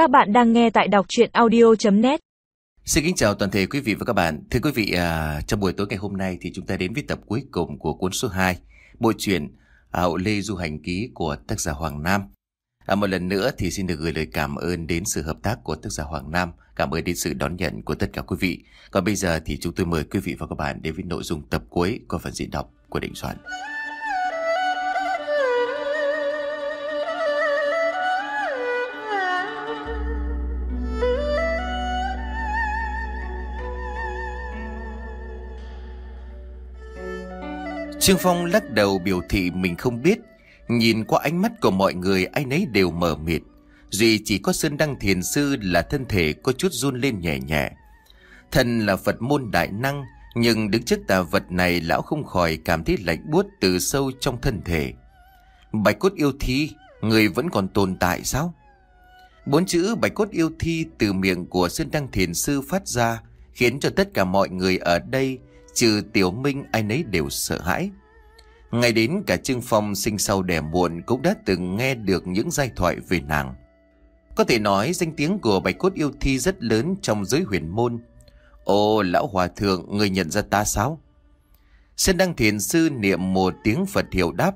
Các bạn đang nghe tại đọc chuyện audio.net Xin kính chào toàn thể quý vị và các bạn. Thưa quý vị, à, trong buổi tối ngày hôm nay thì chúng ta đến với tập cuối cùng của cuốn số 2, bộ truyện à, Hậu Lê Du Hành Ký của tác giả Hoàng Nam. À, một lần nữa thì xin được gửi lời cảm ơn đến sự hợp tác của tác giả Hoàng Nam, cảm ơn đến sự đón nhận của tất cả quý vị. Còn bây giờ thì chúng tôi mời quý vị và các bạn đến với nội dung tập cuối của phần diễn đọc của Định Soạn. Trương Phong lắc đầu biểu thị mình không biết. Nhìn qua ánh mắt của mọi người ai nấy đều mờ mịt. Duy chỉ có Sơn Đăng Thiền Sư là thân thể có chút run lên nhẹ nhẹ. Thần là Phật môn đại năng, nhưng đứng trước tà vật này lão không khỏi cảm thấy lạnh buốt từ sâu trong thân thể. Bạch cốt yêu thi, người vẫn còn tồn tại sao? Bốn chữ bạch cốt yêu thi từ miệng của Sơn Đăng Thiền Sư phát ra, khiến cho tất cả mọi người ở đây, trừ Tiểu Minh ai nấy đều sợ hãi. Ngay đến cả Trương Phong sinh sau đẻ muộn cũng đã từng nghe được những giai thoại về nàng. Có thể nói danh tiếng của Bạch Cốt Yêu Thi rất lớn trong giới huyền môn. ô lão hòa thượng, người nhận ra ta sao? Sơn Đăng Thiền Sư niệm một tiếng Phật hiệu đáp.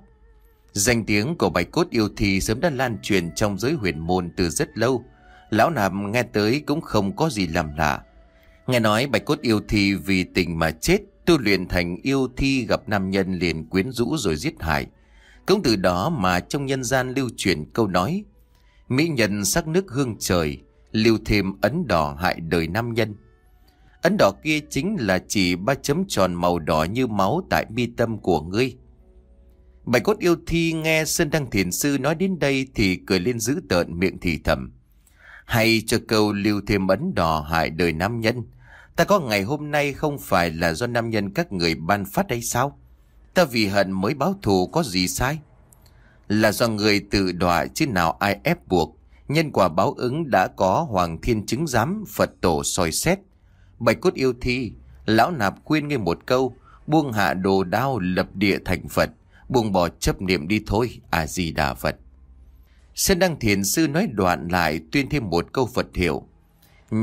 Danh tiếng của Bạch Cốt Yêu Thi sớm đã lan truyền trong giới huyền môn từ rất lâu. Lão nạp nghe tới cũng không có gì làm lạ. Nghe nói Bạch Cốt Yêu Thi vì tình mà chết, tu luyện thành yêu thi gặp nam nhân liền quyến rũ rồi giết hại. Cũng từ đó mà trong nhân gian lưu truyền câu nói Mỹ nhân sắc nước hương trời, lưu thêm ấn đỏ hại đời nam nhân. Ấn đỏ kia chính là chỉ ba chấm tròn màu đỏ như máu tại mi tâm của ngươi. Bài cốt yêu thi nghe Sơn Đăng Thiền Sư nói đến đây thì cười lên giữ tợn miệng thì thầm. Hay cho câu lưu thêm ấn đỏ hại đời nam nhân. Ta có ngày hôm nay không phải là do nam nhân các người ban phát hay sao? Ta vì hận mới báo thù có gì sai? Là do người tự đọa chứ nào ai ép buộc. Nhân quả báo ứng đã có Hoàng Thiên chứng giám Phật tổ soi xét. Bạch cốt yêu thi, lão nạp khuyên nghe một câu, buông hạ đồ đao lập địa thành Phật, buông bỏ chấp niệm đi thôi, à gì đà Phật. Sơn Đăng Thiền Sư nói đoạn lại tuyên thêm một câu Phật hiệu.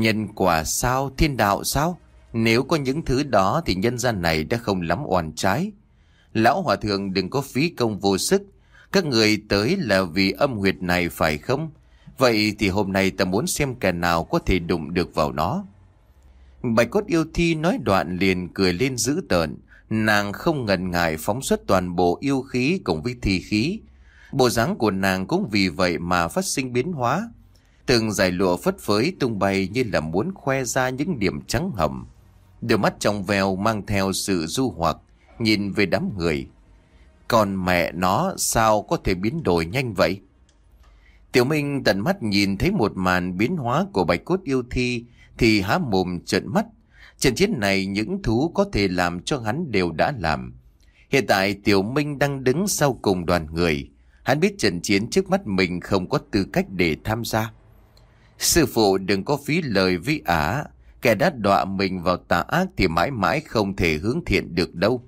Nhân quả sao, thiên đạo sao? Nếu có những thứ đó thì nhân gian này đã không lắm oan trái. Lão Hòa Thượng đừng có phí công vô sức. Các người tới là vì âm huyệt này phải không? Vậy thì hôm nay ta muốn xem kẻ nào có thể đụng được vào nó. Bạch cốt yêu thi nói đoạn liền cười lên dữ tợn. Nàng không ngần ngại phóng xuất toàn bộ yêu khí cùng với thi khí. Bộ dáng của nàng cũng vì vậy mà phát sinh biến hóa. Từng giải lụa phất phới tung bay như là muốn khoe ra những điểm trắng hầm. Đôi mắt trong veo mang theo sự du hoặc, nhìn về đám người. Còn mẹ nó sao có thể biến đổi nhanh vậy? Tiểu Minh tận mắt nhìn thấy một màn biến hóa của bạch cốt yêu thi thì há mồm trợn mắt. Trận chiến này những thú có thể làm cho hắn đều đã làm. Hiện tại Tiểu Minh đang đứng sau cùng đoàn người. Hắn biết trận chiến trước mắt mình không có tư cách để tham gia. Sư phụ đừng có phí lời với ả, kẻ đã đọa mình vào tà ác thì mãi mãi không thể hướng thiện được đâu.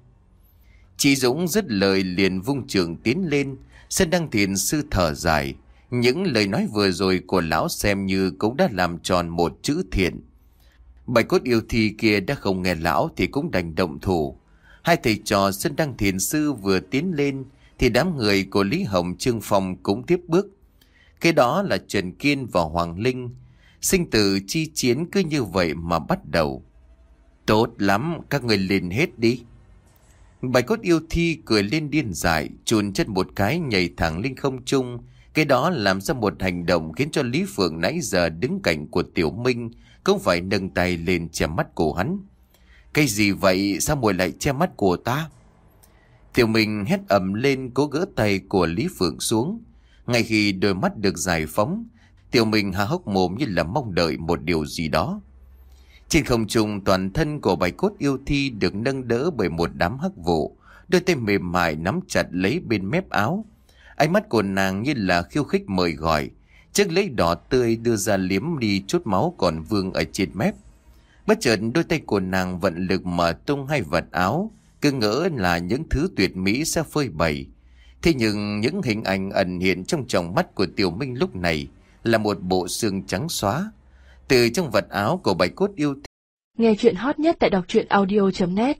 Chị Dũng dứt lời liền vung trường tiến lên, sân Đăng Thiền sư thở dài. Những lời nói vừa rồi của lão xem như cũng đã làm tròn một chữ thiện. Bài cốt yêu thi kia đã không nghe lão thì cũng đành động thủ. Hai thầy trò sân Đăng Thiền sư vừa tiến lên thì đám người của Lý Hồng Trương Phong cũng tiếp bước. Cái đó là Trần Kiên và Hoàng Linh. Sinh tử chi chiến cứ như vậy mà bắt đầu. Tốt lắm, các người lên hết đi. Bài cốt yêu thi cười lên điên dại, chùn chân một cái nhảy thẳng lên không trung. Cái đó làm ra một hành động khiến cho Lý Phượng nãy giờ đứng cạnh của Tiểu Minh cũng phải nâng tay lên che mắt của hắn. Cái gì vậy? Sao muội lại che mắt của ta? Tiểu Minh hét ầm lên cố gỡ tay của Lý Phượng xuống. Ngay khi đôi mắt được giải phóng, Tiểu Minh há hốc mồm như là mong đợi một điều gì đó. Trên không trung toàn thân của bài cốt yêu thi được nâng đỡ bởi một đám hắc vụ, đôi tay mềm mại nắm chặt lấy bên mép áo. Ánh mắt của nàng như là khiêu khích mời gọi, chiếc lấy đỏ tươi đưa ra liếm đi chút máu còn vương ở trên mép. Bất chợt đôi tay của nàng vận lực mở tung hai vật áo, cứ ngỡ là những thứ tuyệt mỹ sẽ phơi bày. Thế nhưng những hình ảnh ẩn hiện trong tròng mắt của Tiểu Minh lúc này là một bộ xương trắng xóa. Từ trong vật áo của bạch cốt yêu Nghe chuyện hot nhất tại đọc truyện audio.net